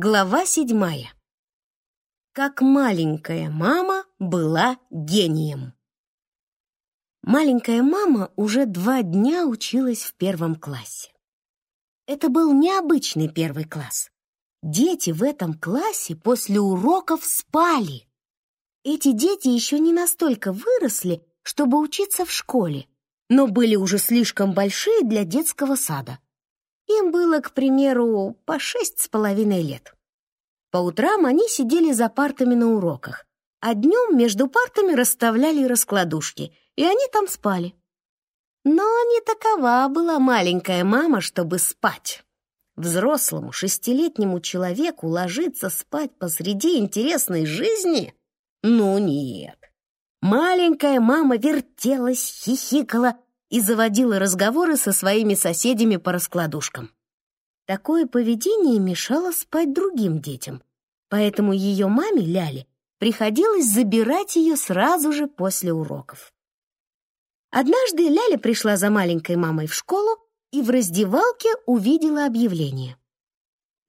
Глава седьмая. Как маленькая мама была гением. Маленькая мама уже два дня училась в первом классе. Это был необычный первый класс. Дети в этом классе после уроков спали. Эти дети еще не настолько выросли, чтобы учиться в школе, но были уже слишком большие для детского сада. Им было, к примеру, по шесть с половиной лет. По утрам они сидели за партами на уроках, а днем между партами расставляли раскладушки, и они там спали. Но не такова была маленькая мама, чтобы спать. Взрослому шестилетнему человеку ложиться спать посреди интересной жизни? Ну нет. Маленькая мама вертелась, хихикала и заводила разговоры со своими соседями по раскладушкам. Такое поведение мешало спать другим детям, поэтому ее маме, Ляле, приходилось забирать ее сразу же после уроков. Однажды Ляля пришла за маленькой мамой в школу и в раздевалке увидела объявление.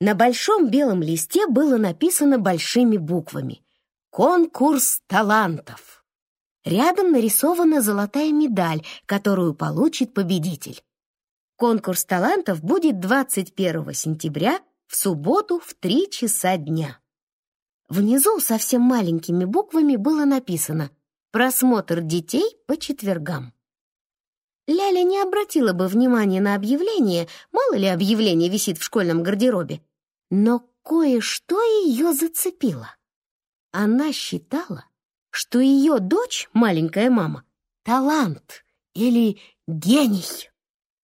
На большом белом листе было написано большими буквами «Конкурс талантов». Рядом нарисована золотая медаль, которую получит победитель. Конкурс талантов будет 21 сентября в субботу в 3 часа дня. Внизу совсем маленькими буквами было написано «Просмотр детей по четвергам». Ляля не обратила бы внимания на объявление, мало ли объявление висит в школьном гардеробе, но кое-что ее зацепило. Она считала, что ее дочь, маленькая мама, талант или гений,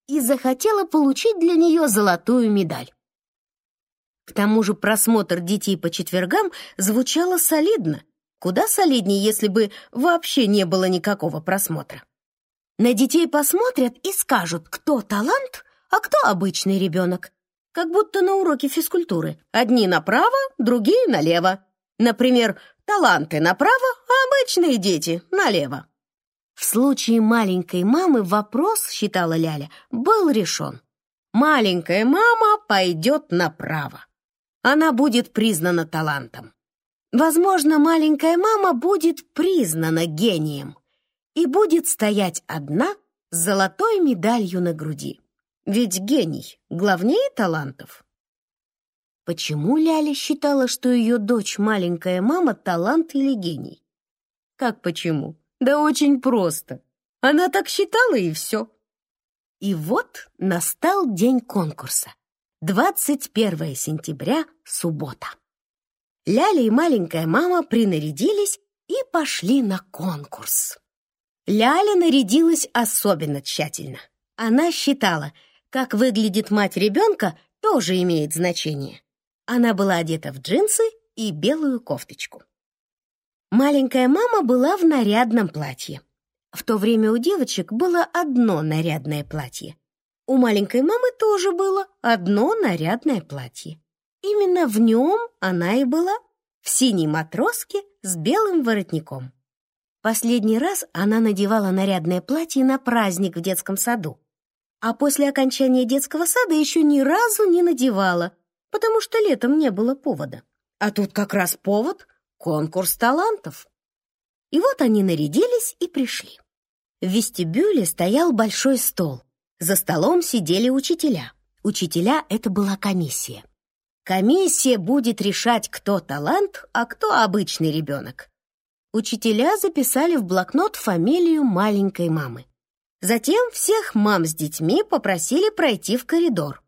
и захотела получить для нее золотую медаль. К тому же просмотр детей по четвергам звучало солидно, куда солиднее, если бы вообще не было никакого просмотра. На детей посмотрят и скажут, кто талант, а кто обычный ребенок. Как будто на уроке физкультуры. Одни направо, другие налево. Например, таланты направо, а обычные дети налево. В случае маленькой мамы вопрос, считала Ляля, был решен. Маленькая мама пойдет направо. Она будет признана талантом. Возможно, маленькая мама будет признана гением и будет стоять одна с золотой медалью на груди. Ведь гений главнее талантов. Почему Ляля считала, что ее дочь, маленькая мама, талант или гений? Как почему? Да очень просто. Она так считала, и все. И вот настал день конкурса. 21 сентября, суббота. Ляля и маленькая мама принарядились и пошли на конкурс. Ляля нарядилась особенно тщательно. Она считала, как выглядит мать ребенка, тоже имеет значение. Она была одета в джинсы и белую кофточку. Маленькая мама была в нарядном платье. В то время у девочек было одно нарядное платье. У маленькой мамы тоже было одно нарядное платье. Именно в нем она и была, в синей матроске с белым воротником. Последний раз она надевала нарядное платье на праздник в детском саду, а после окончания детского сада еще ни разу не надевала, потому что летом не было повода. А тут как раз повод — конкурс талантов. И вот они нарядились и пришли. В вестибюле стоял большой стол. За столом сидели учителя. Учителя — это была комиссия. Комиссия будет решать, кто талант, а кто обычный ребенок. Учителя записали в блокнот фамилию маленькой мамы. Затем всех мам с детьми попросили пройти в коридор.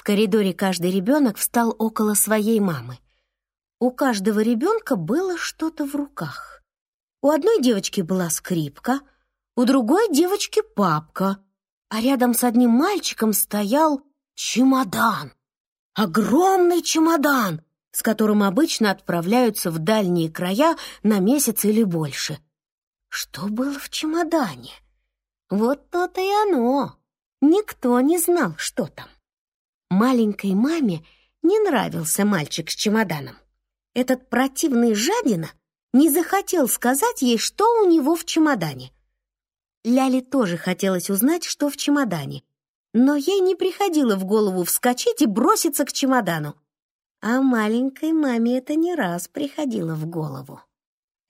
В коридоре каждый ребенок встал около своей мамы. У каждого ребенка было что-то в руках. У одной девочки была скрипка, у другой девочки папка, а рядом с одним мальчиком стоял чемодан. Огромный чемодан, с которым обычно отправляются в дальние края на месяц или больше. Что было в чемодане? Вот то-то и оно. Никто не знал, что там. Маленькой маме не нравился мальчик с чемоданом. Этот противный жадина не захотел сказать ей, что у него в чемодане. Ляле тоже хотелось узнать, что в чемодане, но ей не приходило в голову вскочить и броситься к чемодану. А маленькой маме это не раз приходило в голову.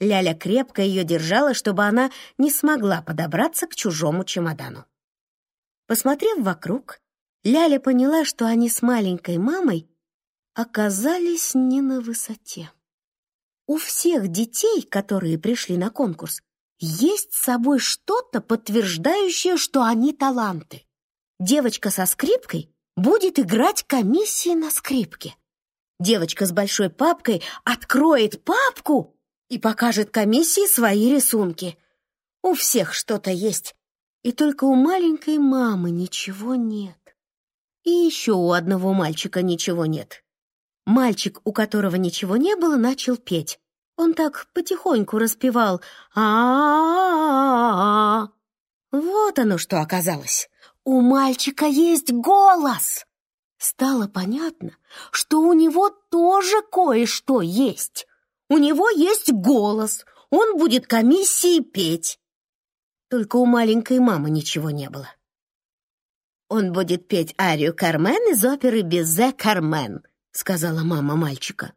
Ляля крепко ее держала, чтобы она не смогла подобраться к чужому чемодану. Посмотрев вокруг, Ляля поняла, что они с маленькой мамой оказались не на высоте. У всех детей, которые пришли на конкурс, есть с собой что-то, подтверждающее, что они таланты. Девочка со скрипкой будет играть комиссии на скрипке. Девочка с большой папкой откроет папку и покажет комиссии свои рисунки. У всех что-то есть, и только у маленькой мамы ничего нет. И еще у одного мальчика ничего нет. Мальчик, у которого ничего не было, начал петь. Он так потихоньку распевал а а, Вот оно что оказалось. У мальчика есть голос. Стало понятно, что у него тоже кое-что есть. У него есть голос, он будет комиссии петь. Только у маленькой мамы ничего не было. «Он будет петь арию Кармен из оперы «Безе Кармен», — сказала мама мальчика.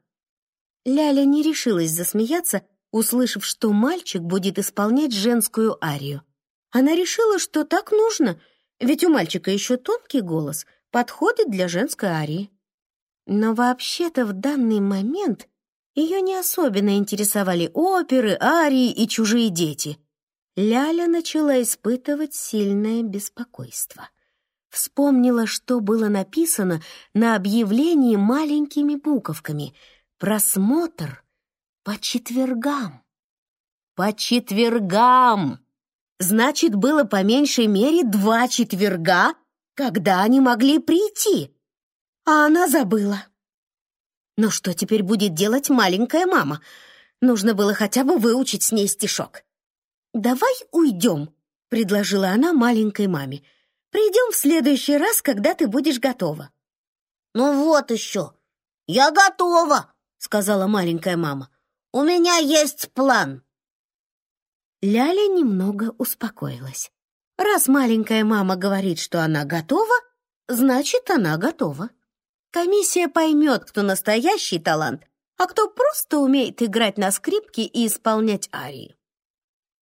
Ляля не решилась засмеяться, услышав, что мальчик будет исполнять женскую арию. Она решила, что так нужно, ведь у мальчика еще тонкий голос, подходит для женской арии. Но вообще-то в данный момент ее не особенно интересовали оперы, арии и чужие дети. Ляля начала испытывать сильное беспокойство. Вспомнила, что было написано на объявлении маленькими буковками «Просмотр по четвергам». По четвергам! Значит, было по меньшей мере два четверга, когда они могли прийти. А она забыла. Но что теперь будет делать маленькая мама? Нужно было хотя бы выучить с ней стишок. «Давай уйдем», — предложила она маленькой маме. «Придем в следующий раз, когда ты будешь готова». «Ну вот еще, я готова», — сказала маленькая мама. «У меня есть план». Ляля немного успокоилась. Раз маленькая мама говорит, что она готова, значит, она готова. Комиссия поймет, кто настоящий талант, а кто просто умеет играть на скрипке и исполнять арии.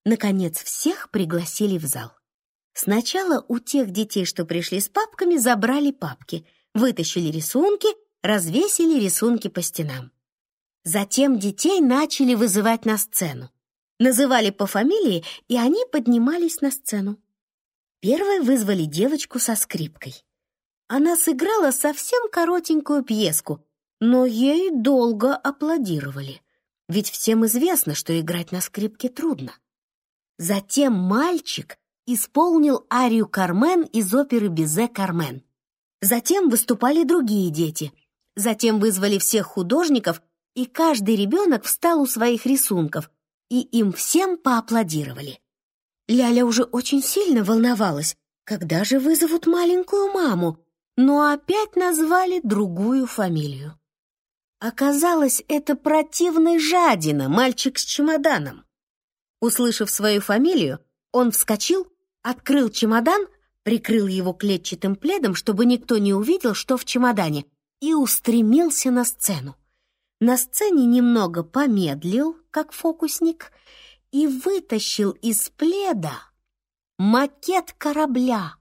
Наконец, всех пригласили в зал. Сначала у тех детей, что пришли с папками, забрали папки, вытащили рисунки, развесили рисунки по стенам. Затем детей начали вызывать на сцену. Называли по фамилии, и они поднимались на сцену. Первой вызвали девочку со скрипкой. Она сыграла совсем коротенькую пьеску, но ей долго аплодировали. Ведь всем известно, что играть на скрипке трудно. Затем мальчик исполнил арию «Кармен» из оперы «Безе Кармен». Затем выступали другие дети. Затем вызвали всех художников, и каждый ребенок встал у своих рисунков, и им всем поаплодировали. Ляля уже очень сильно волновалась, когда же вызовут маленькую маму, но опять назвали другую фамилию. Оказалось, это противный жадина, мальчик с чемоданом. Услышав свою фамилию, он вскочил, открыл чемодан, прикрыл его клетчатым пледом, чтобы никто не увидел, что в чемодане, и устремился на сцену. На сцене немного помедлил, как фокусник, и вытащил из пледа макет корабля.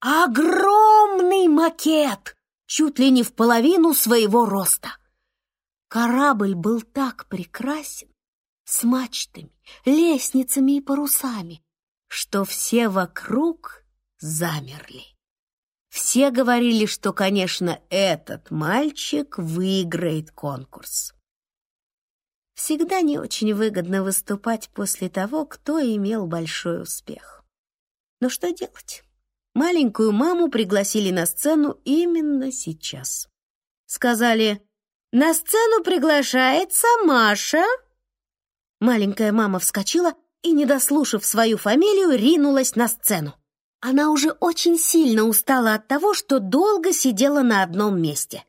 Огромный макет, чуть ли не в половину своего роста. Корабль был так прекрасен, с мачтами, лестницами и парусами, что все вокруг замерли. Все говорили, что, конечно, этот мальчик выиграет конкурс. Всегда не очень выгодно выступать после того, кто имел большой успех. Но что делать? маленькую маму пригласили на сцену именно сейчас. Сказали «На сцену приглашается Маша». Маленькая мама вскочила и, не дослушав свою фамилию, ринулась на сцену. Она уже очень сильно устала от того, что долго сидела на одном месте.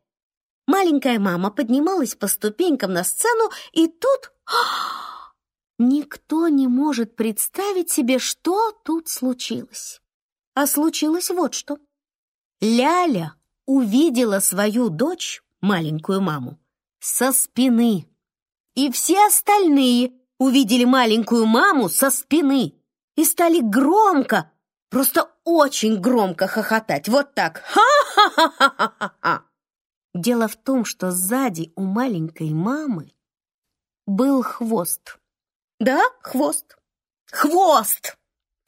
Маленькая мама поднималась по ступенькам на сцену, и тут... Никто не может представить себе, что тут случилось. А случилось вот что. Ляля увидела свою дочь, маленькую маму, со спины. И все остальные увидели маленькую маму со спины и стали громко, просто очень громко хохотать. Вот так. Ха-ха-ха-ха-ха-ха. Дело в том, что сзади у маленькой мамы был хвост. Да, хвост. Хвост!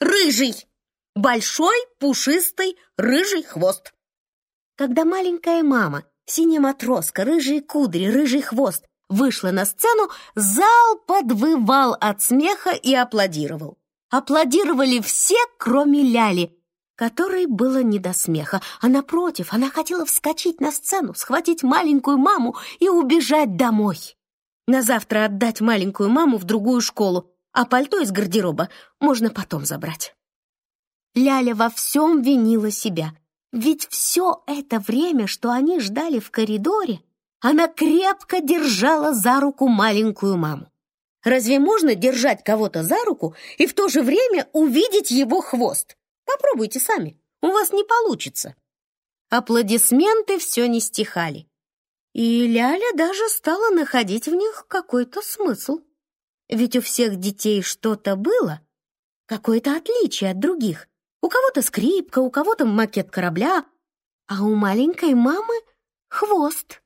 Рыжий! Большой, пушистый, рыжий хвост. Когда маленькая мама, синяя матроска, рыжие кудри, рыжий хвост вышла на сцену, зал подвывал от смеха и аплодировал. Аплодировали все, кроме Ляли, которой было не до смеха, а напротив, она хотела вскочить на сцену, схватить маленькую маму и убежать домой. На завтра отдать маленькую маму в другую школу, а пальто из гардероба можно потом забрать. Ляля во всем винила себя, ведь все это время, что они ждали в коридоре, она крепко держала за руку маленькую маму. Разве можно держать кого-то за руку и в то же время увидеть его хвост? Попробуйте сами, у вас не получится. Аплодисменты все не стихали. И Ляля даже стала находить в них какой-то смысл. Ведь у всех детей что-то было, какое-то отличие от других. У кого-то скрипка, у кого-то макет корабля, а у маленькой мамы хвост.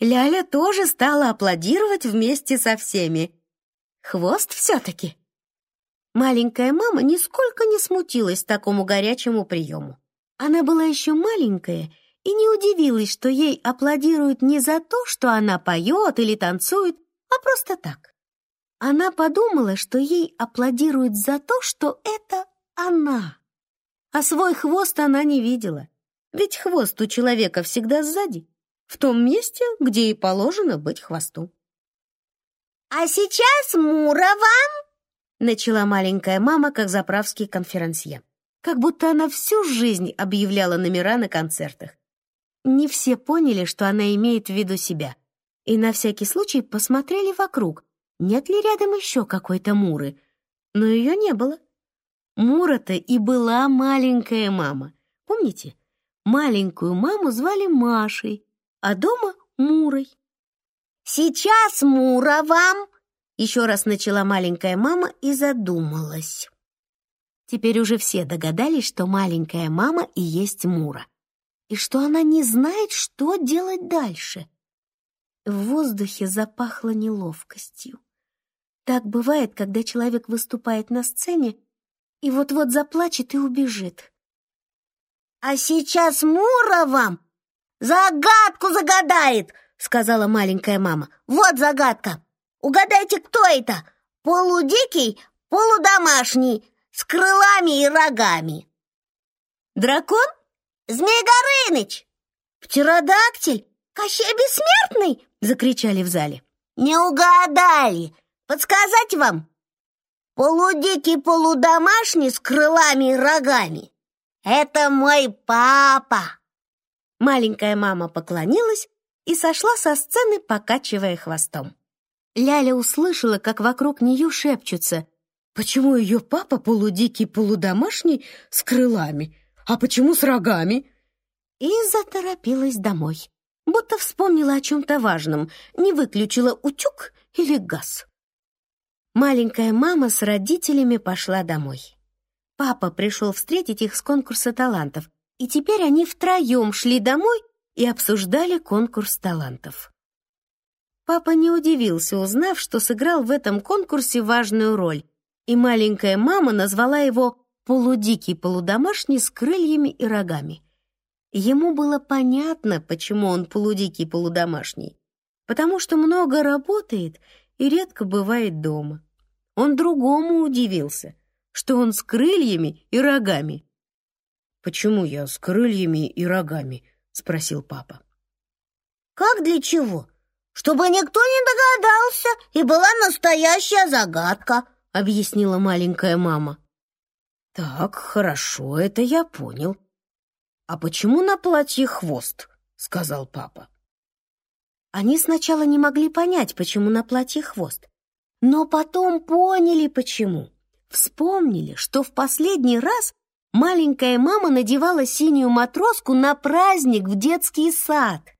Ляля тоже стала аплодировать вместе со всеми. Хвост все-таки. Маленькая мама нисколько не смутилась такому горячему приему. Она была еще маленькая и не удивилась, что ей аплодируют не за то, что она поет или танцует, а просто так. Она подумала, что ей аплодируют за то, что это она. А свой хвост она не видела, ведь хвост у человека всегда сзади, в том месте, где и положено быть хвосту. «А сейчас Мура вам!» начала маленькая мама, как заправский конферансье. Как будто она всю жизнь объявляла номера на концертах. Не все поняли, что она имеет в виду себя, и на всякий случай посмотрели вокруг, нет ли рядом еще какой-то Муры. Но ее не было. Мура-то и была маленькая мама. Помните? Маленькую маму звали Машей, а дома — Мурой. «Сейчас Мура вам!» Еще раз начала маленькая мама и задумалась. Теперь уже все догадались, что маленькая мама и есть Мура. И что она не знает, что делать дальше. В воздухе запахло неловкостью. Так бывает, когда человек выступает на сцене и вот-вот заплачет и убежит. «А сейчас Мура вам загадку загадает!» — сказала маленькая мама. «Вот загадка!» Угадайте, кто это? Полудикий, полудомашний, с крылами и рогами. Дракон? Змей Горыныч. Птеродактиль? Кощей Бессмертный? Закричали в зале. Не угадали. Подсказать вам? Полудикий, полудомашний, с крылами и рогами. Это мой папа. Маленькая мама поклонилась и сошла со сцены, покачивая хвостом. Ляля услышала, как вокруг нее шепчутся. Почему ее папа полудикий, полудомашний с крылами? А почему с рогами? И заторопилась домой, будто вспомнила о чем-то важном, не выключила утюг или газ. Маленькая мама с родителями пошла домой. Папа пришел встретить их с конкурса талантов, и теперь они втроем шли домой и обсуждали конкурс талантов. Папа не удивился, узнав, что сыграл в этом конкурсе важную роль, и маленькая мама назвала его «полудикий полудомашний с крыльями и рогами». Ему было понятно, почему он полудикий полудомашний, потому что много работает и редко бывает дома. Он другому удивился, что он с крыльями и рогами. «Почему я с крыльями и рогами?» — спросил папа. «Как для чего?» чтобы никто не догадался, и была настоящая загадка», — объяснила маленькая мама. «Так, хорошо, это я понял. А почему на платье хвост?» — сказал папа. Они сначала не могли понять, почему на платье хвост, но потом поняли, почему. Вспомнили, что в последний раз маленькая мама надевала синюю матроску на праздник в детский сад —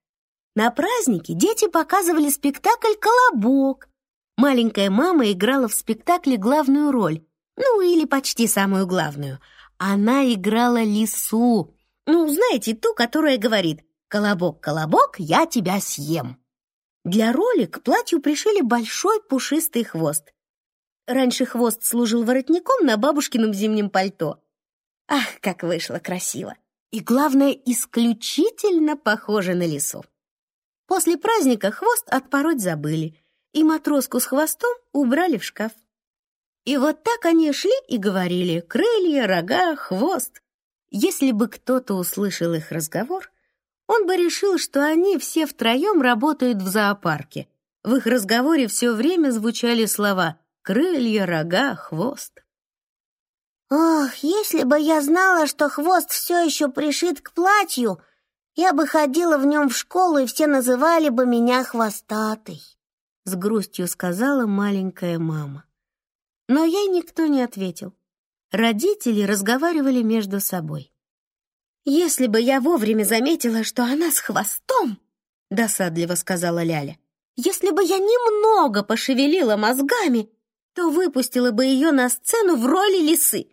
На празднике дети показывали спектакль «Колобок». Маленькая мама играла в спектакле главную роль, ну или почти самую главную. Она играла лису, ну, знаете, ту, которая говорит «Колобок, колобок, я тебя съем». Для роли к платью пришили большой пушистый хвост. Раньше хвост служил воротником на бабушкином зимнем пальто. Ах, как вышло красиво! И, главное, исключительно похоже на лису. После праздника хвост отпороть забыли, и матроску с хвостом убрали в шкаф. И вот так они шли и говорили «крылья, рога, хвост». Если бы кто-то услышал их разговор, он бы решил, что они все втроем работают в зоопарке. В их разговоре все время звучали слова «крылья, рога, хвост». Ох, если бы я знала, что хвост все еще пришит к платью, я бы ходила в нем в школу, и все называли бы меня хвостатой. С грустью сказала маленькая мама. Но ей никто не ответил. Родители разговаривали между собой. «Если бы я вовремя заметила, что она с хвостом», — досадливо сказала Ляля, «если бы я немного пошевелила мозгами, то выпустила бы ее на сцену в роли лисы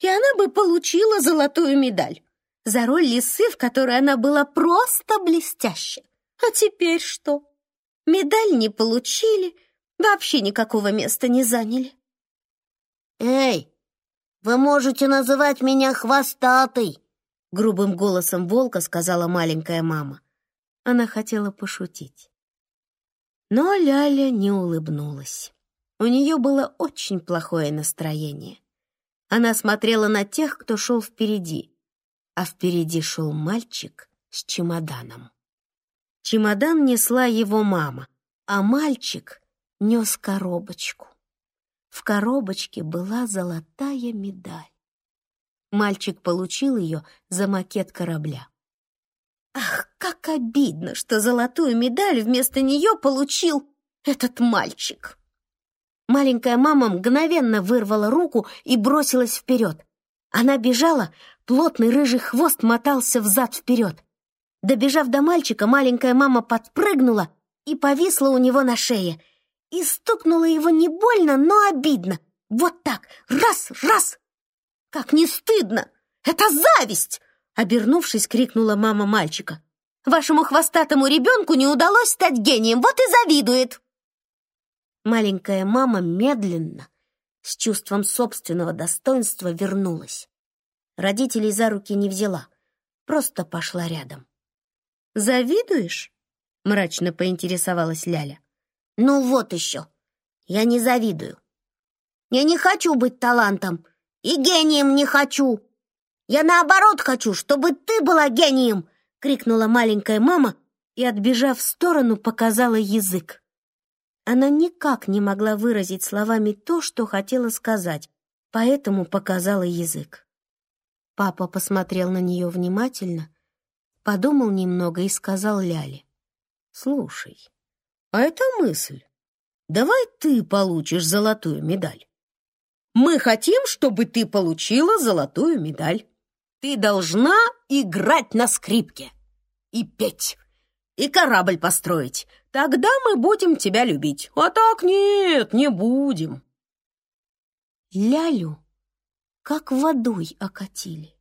и она бы получила золотую медаль за роль лисы, в которой она была просто блестяща. А теперь что? Медаль не получили, вообще никакого места не заняли. «Эй, вы можете называть меня хвостатой!» Грубым голосом волка сказала маленькая мама. Она хотела пошутить. Но Ляля не улыбнулась. У нее было очень плохое настроение. Она смотрела на тех, кто шел впереди, а впереди шел мальчик с чемоданом. Чемодан несла его мама, а мальчик нес коробочку. В коробочке была золотая медаль. Мальчик получил ее за макет корабля. Ах, как обидно, что золотую медаль вместо нее получил этот мальчик! Маленькая мама мгновенно вырвала руку и бросилась вперед. Она бежала, плотный рыжий хвост мотался взад-вперед. Добежав до мальчика, маленькая мама подпрыгнула и повисла у него на шее. И стукнула его не больно, но обидно. Вот так, раз, раз. Как не стыдно! Это зависть! Обернувшись, крикнула мама мальчика. Вашему хвостатому ребенку не удалось стать гением, вот и завидует. Маленькая мама медленно, с чувством собственного достоинства, вернулась. Родителей за руки не взяла, просто пошла рядом. «Завидуешь?» — мрачно поинтересовалась Ляля. «Ну вот еще, я не завидую. Я не хочу быть талантом и гением не хочу. Я наоборот хочу, чтобы ты была гением!» — крикнула маленькая мама и, отбежав в сторону, показала язык. Она никак не могла выразить словами то, что хотела сказать, поэтому показала язык. Папа посмотрел на нее внимательно, подумал немного и сказал Ляле. «Слушай, а это мысль. Давай ты получишь золотую медаль. Мы хотим, чтобы ты получила золотую медаль. Ты должна играть на скрипке и петь, и корабль построить, Тогда мы будем тебя любить. А так нет, не будем. Лялю как водой окатили.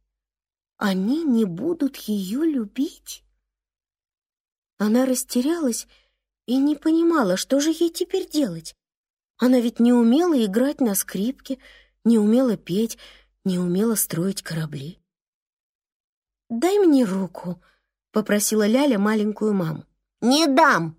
Они не будут ее любить? Она растерялась и не понимала, что же ей теперь делать. Она ведь не умела играть на скрипке, не умела петь, не умела строить корабли. «Дай мне руку», — попросила Ляля маленькую маму. «Не дам!»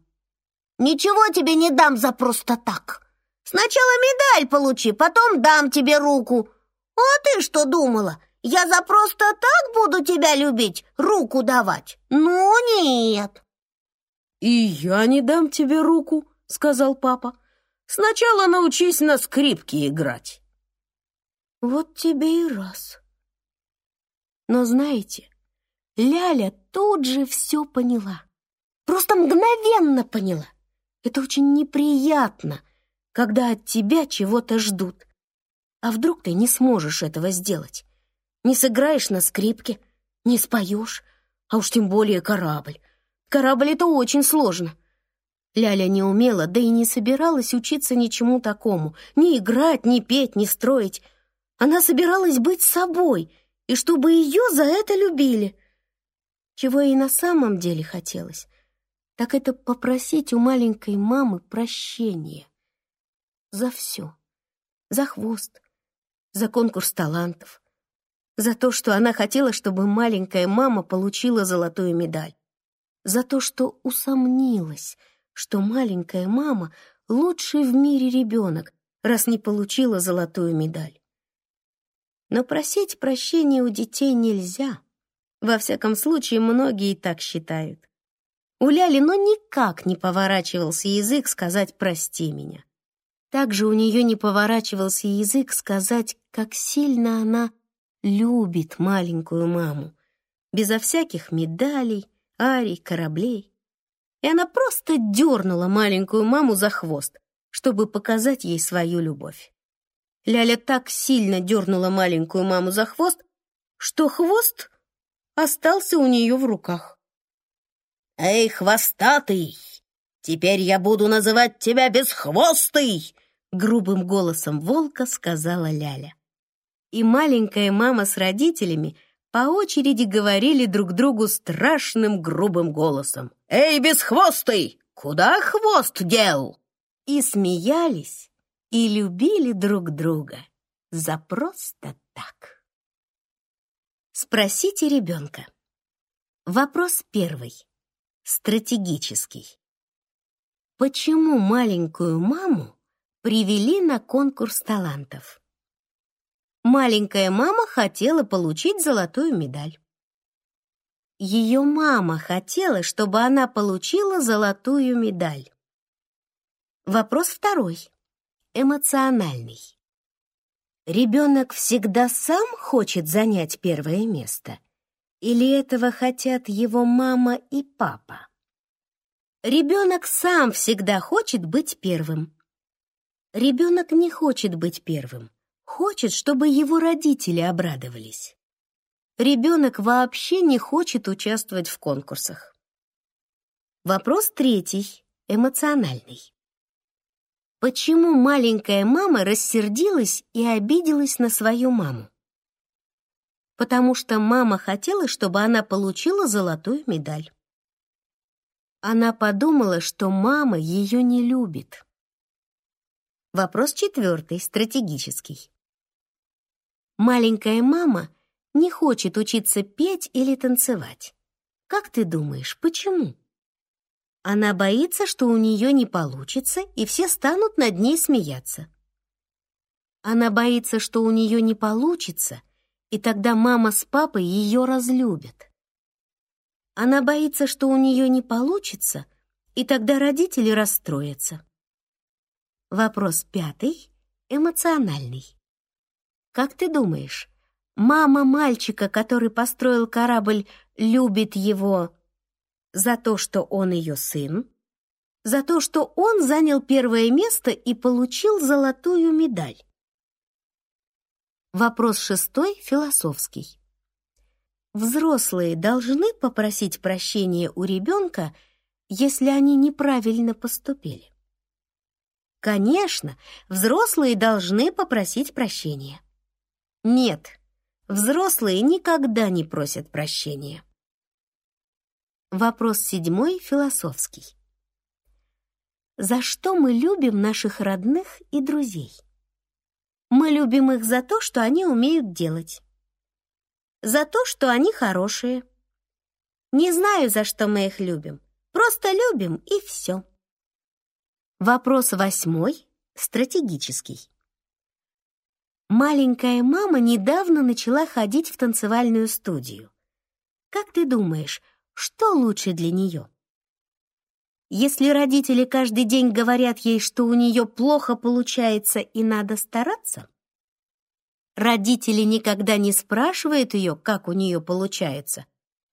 Ничего тебе не дам за просто так. Сначала медаль получи, потом дам тебе руку. А ты что думала? Я за просто так буду тебя любить, руку давать? Ну, нет. И я не дам тебе руку, сказал папа. Сначала научись на скрипке играть. Вот тебе и раз. Но знаете, Ляля тут же все поняла. Просто мгновенно поняла. Это очень неприятно, когда от тебя чего-то ждут. А вдруг ты не сможешь этого сделать? Не сыграешь на скрипке, не споешь, а уж тем более корабль. Корабль — это очень сложно. Ляля не умела, да и не собиралась учиться ничему такому. Ни играть, ни петь, ни строить. Она собиралась быть собой, и чтобы ее за это любили. Чего ей на самом деле хотелось, так это попросить у маленькой мамы прощения. За все. За хвост, за конкурс талантов, за то, что она хотела, чтобы маленькая мама получила золотую медаль, за то, что усомнилась — что маленькая мама — лучший в мире ребенок, раз не получила золотую медаль. Но просить прощения у детей нельзя. Во всяком случае, многие так считают. У Ляли, но никак не поворачивался язык сказать «прости меня». Также у нее не поворачивался язык сказать, как сильно она любит маленькую маму, безо всяких медалей, арий, кораблей и она просто дернула маленькую маму за хвост, чтобы показать ей свою любовь. Ляля так сильно дернула маленькую маму за хвост, что хвост остался у нее в руках. «Эй, хвостатый, теперь я буду называть тебя бесхвостый!» грубым голосом волка сказала Ляля. И маленькая мама с родителями — по очереди говорили друг другу страшным грубым голосом. «Эй, бесхвостый, куда хвост дел?» И смеялись, и любили друг друга за просто так. Спросите ребенка. Вопрос первый. Стратегический. Почему маленькую маму привели на конкурс талантов? маленькая мама хотела получить золотую медаль. Ее мама хотела, чтобы она получила золотую медаль. Вопрос второй, эмоциональный. Ребенок всегда сам хочет занять первое место? Или этого хотят его мама и папа? Ребенок сам всегда хочет быть первым. Ребенок не хочет быть первым хочет, чтобы его родители обрадовались. Ребенок вообще не хочет участвовать в конкурсах. Вопрос третий, эмоциональный. Почему маленькая мама рассердилась и обиделась на свою маму? Потому что мама хотела, чтобы она получила золотую медаль. Она подумала, что мама ее не любит. Вопрос четвертый, стратегический. Маленькая мама не хочет учиться петь или танцевать. Как ты думаешь, почему? Она боится, что у нее не получится, и все станут над ней смеяться. Она боится, что у нее не получится, и тогда мама с папой ее разлюбят. Она боится, что у нее не получится, и тогда родители расстроятся. Вопрос пятый, эмоциональный. Как ты думаешь, мама мальчика, который построил корабль, любит его за то, что он ее сын? За то, что он занял первое место и получил золотую медаль? Вопрос шестой, философский. Взрослые должны попросить прощения у ребенка, если они неправильно поступили. Конечно, взрослые должны попросить прощения. Нет, взрослые никогда не просят прощения. Вопрос седьмой философский. За что мы любим наших родных и друзей? Мы любим их за то, что они умеют делать. За то, что они хорошие. Не знаю, за что мы их любим. Просто любим, и все. Вопрос восьмой, стратегический. Маленькая мама недавно начала ходить в танцевальную студию. Как ты думаешь, что лучше для нее? Если родители каждый день говорят ей, что у нее плохо получается и надо стараться, родители никогда не спрашивают ее, как у нее получается,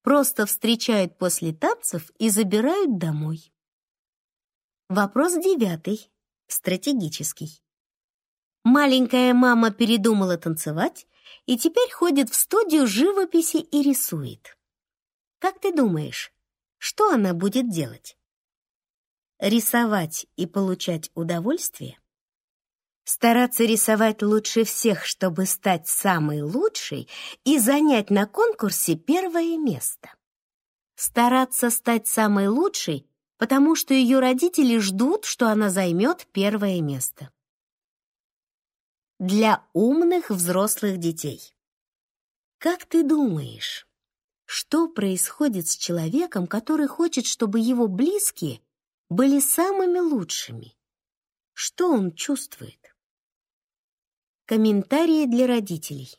просто встречают после танцев и забирают домой. Вопрос девятый, стратегический. Маленькая мама передумала танцевать и теперь ходит в студию живописи и рисует. Как ты думаешь, что она будет делать? Рисовать и получать удовольствие? Стараться рисовать лучше всех, чтобы стать самой лучшей и занять на конкурсе первое место. Стараться стать самой лучшей, потому что ее родители ждут, что она займет первое место. Для умных взрослых детей. Как ты думаешь, что происходит с человеком, который хочет, чтобы его близкие были самыми лучшими? Что он чувствует? Комментарии для родителей.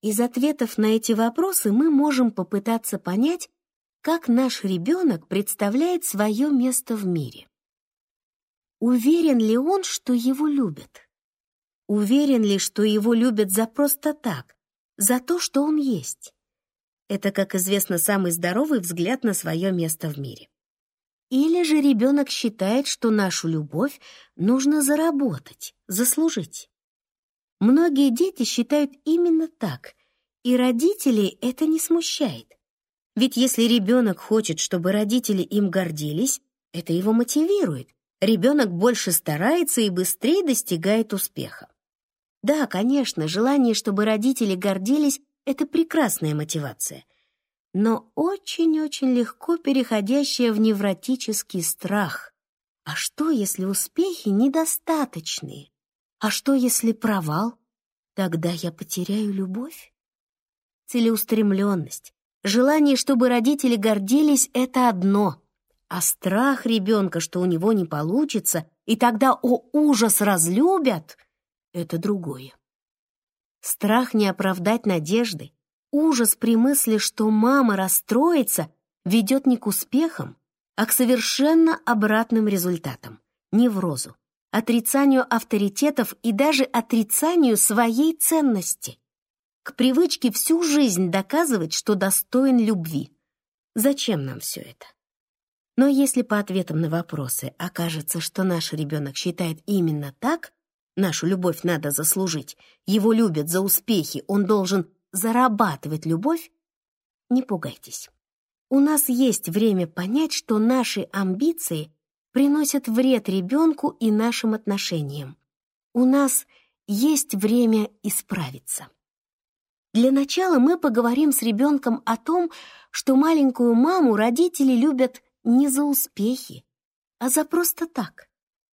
Из ответов на эти вопросы мы можем попытаться понять, как наш ребенок представляет свое место в мире. Уверен ли он, что его любят? Уверен ли, что его любят за просто так, за то, что он есть? Это, как известно, самый здоровый взгляд на свое место в мире. Или же ребенок считает, что нашу любовь нужно заработать, заслужить. Многие дети считают именно так, и родителей это не смущает. Ведь если ребенок хочет, чтобы родители им гордились, это его мотивирует. Ребенок больше старается и быстрее достигает успеха. Да, конечно, желание, чтобы родители гордились, это прекрасная мотивация, но очень-очень легко переходящая в невротический страх. А что, если успехи недостаточные? А что, если провал? Тогда я потеряю любовь? Целеустремленность, желание, чтобы родители гордились — это одно, а страх ребенка, что у него не получится, и тогда, о ужас, разлюбят — это другое. Страх не оправдать надежды, ужас при мысли, что мама расстроится, ведет не к успехам, а к совершенно обратным результатам — неврозу отрицанию авторитетов и даже отрицанию своей ценности, к привычке всю жизнь доказывать, что достоин любви. Зачем нам все это? Но если по ответам на вопросы окажется, что наш ребенок считает именно так, нашу любовь надо заслужить, его любят за успехи, он должен зарабатывать любовь, не пугайтесь. У нас есть время понять, что наши амбиции приносят вред ребенку и нашим отношениям. У нас есть время исправиться. Для начала мы поговорим с ребенком о том, что маленькую маму родители любят не за успехи, а за просто так.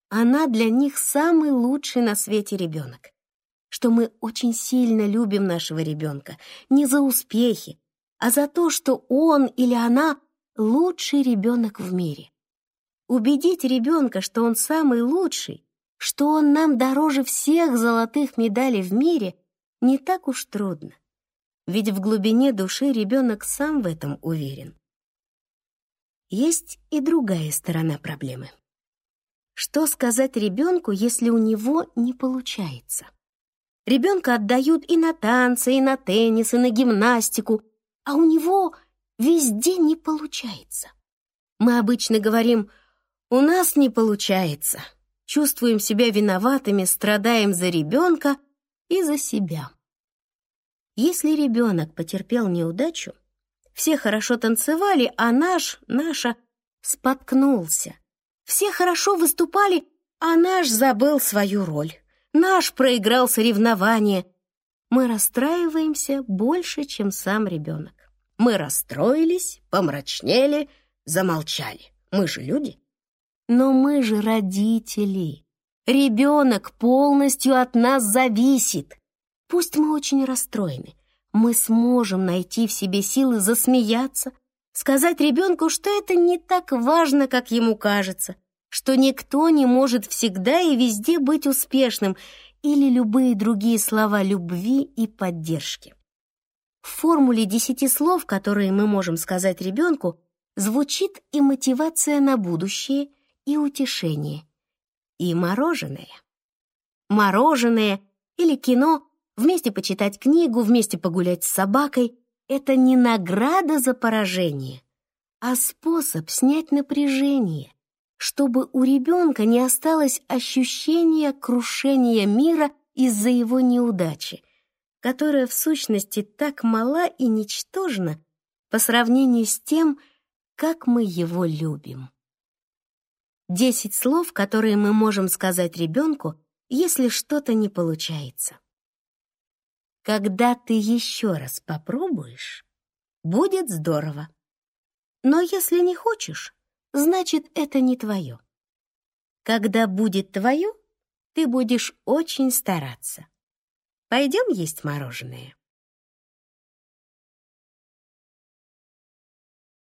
Она для них самый лучший на свете ребенок. Что мы очень сильно любим нашего ребенка не за успехи, а за то, что он или она лучший ребенок в мире. Убедить ребенка, что он самый лучший, что он нам дороже всех золотых медалей в мире, не так уж трудно. Ведь в глубине души ребенок сам в этом уверен. Есть и другая сторона проблемы. Что сказать ребенку, если у него не получается? Ребенка отдают и на танцы, и на теннис, и на гимнастику, а у него везде не получается. Мы обычно говорим – у нас не получается. Чувствуем себя виноватыми, страдаем за ребенка и за себя. Если ребенок потерпел неудачу, все хорошо танцевали, а наш, наша, споткнулся. Все хорошо выступали, а наш забыл свою роль. Наш проиграл соревнование. Мы расстраиваемся больше, чем сам ребенок. Мы расстроились, помрачнели, замолчали. Мы же люди. Но мы же родители. Ребенок полностью от нас зависит. Пусть мы очень расстроены, мы сможем найти в себе силы засмеяться, сказать ребенку, что это не так важно, как ему кажется, что никто не может всегда и везде быть успешным, или любые другие слова любви и поддержки. В формуле десяти слов, которые мы можем сказать ребенку, звучит и мотивация на будущее, и утешение. И мороженое. Мороженое или кино, вместе почитать книгу, вместе погулять с собакой — это не награда за поражение, а способ снять напряжение, чтобы у ребенка не осталось ощущения крушения мира из-за его неудачи, которая в сущности так мала и ничтожна по сравнению с тем, как мы его любим. Десять слов, которые мы можем сказать ребенку, если что-то не получается. Когда ты еще раз попробуешь, будет здорово. Но если не хочешь, значит, это не твое. Когда будет твое, ты будешь очень стараться. Пойдем есть мороженое.